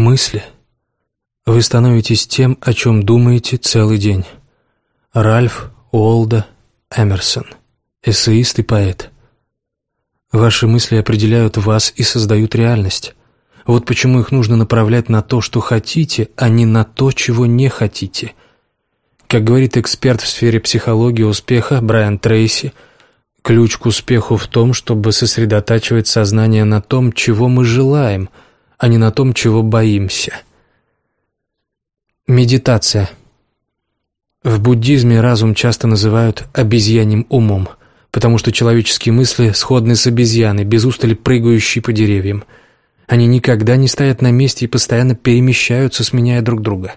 Мысли. Вы становитесь тем, о чем думаете целый день. Ральф Уолда Эмерсон. Эссеист и поэт. Ваши мысли определяют вас и создают реальность. Вот почему их нужно направлять на то, что хотите, а не на то, чего не хотите. Как говорит эксперт в сфере психологии успеха Брайан Трейси, ключ к успеху в том, чтобы сосредотачивать сознание на том, чего мы желаем, а не на том, чего боимся. Медитация. В буддизме разум часто называют обезьяним умом, потому что человеческие мысли сходны с обезьяной, без устали прыгающей по деревьям – они никогда не стоят на месте и постоянно перемещаются, сменяя друг друга.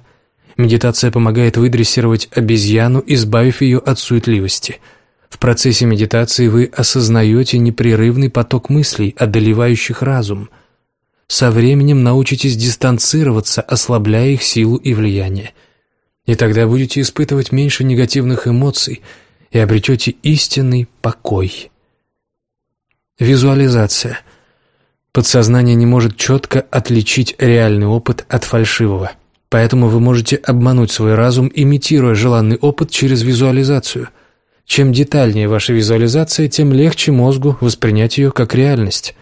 Медитация помогает выдрессировать обезьяну, избавив ее от суетливости. В процессе медитации вы осознаете непрерывный поток мыслей, одолевающих разум. Со временем научитесь дистанцироваться, ослабляя их силу и влияние. И тогда будете испытывать меньше негативных эмоций и обретете истинный покой. Визуализация – Подсознание не может четко отличить реальный опыт от фальшивого. Поэтому вы можете обмануть свой разум, имитируя желанный опыт через визуализацию. Чем детальнее ваша визуализация, тем легче мозгу воспринять ее как реальность.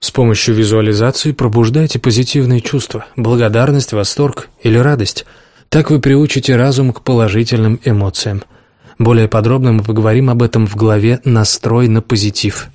С помощью визуализации пробуждайте позитивные чувства – благодарность, восторг или радость. Так вы приучите разум к положительным эмоциям. Более подробно мы поговорим об этом в главе «Настрой на позитив».